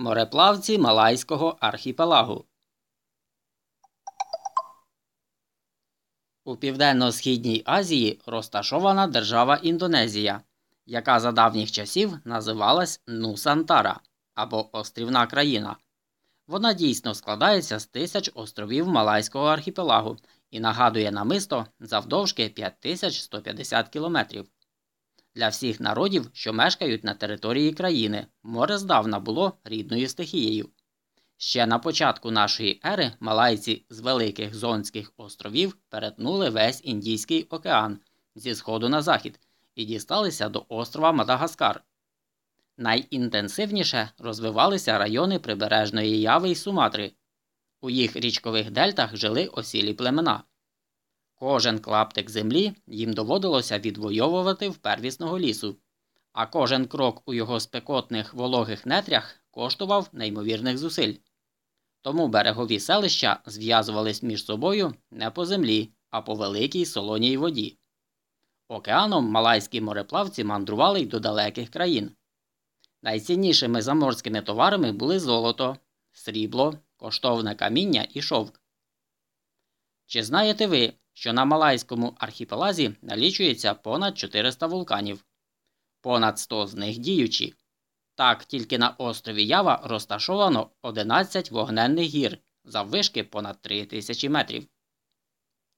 Мореплавці Малайського архіпелагу. У Південно-Східній Азії розташована держава Індонезія, яка за давніх часів називалась Нусантара або Острівна країна. Вона дійсно складається з тисяч островів Малайського архіпелагу і нагадує намисто завдовжки 5150 кілометрів. Для всіх народів, що мешкають на території країни, море здавна було рідною стихією. Ще на початку нашої ери малайці з великих Зонських островів перетнули весь Індійський океан зі сходу на захід і дісталися до острова Мадагаскар. Найінтенсивніше розвивалися райони прибережної яви й Суматри. У їх річкових дельтах жили осілі племена. Кожен клаптик землі їм доводилося відвоювати в первісного лісу, а кожен крок у його спекотних вологих нетрях коштував неймовірних зусиль. Тому берегові селища зв'язувались між собою не по землі, а по великій солоній воді. Океаном малайські мореплавці мандрували й до далеких країн. Найціннішими заморськими товарами були золото, срібло, коштовне каміння і шовк. Чи знаєте ви, що на Малайському архіпелазі налічується понад 400 вулканів, понад 100 з них діючі? Так, тільки на острові Ява розташовано 11 вогненних гір заввишки понад 3000 метрів.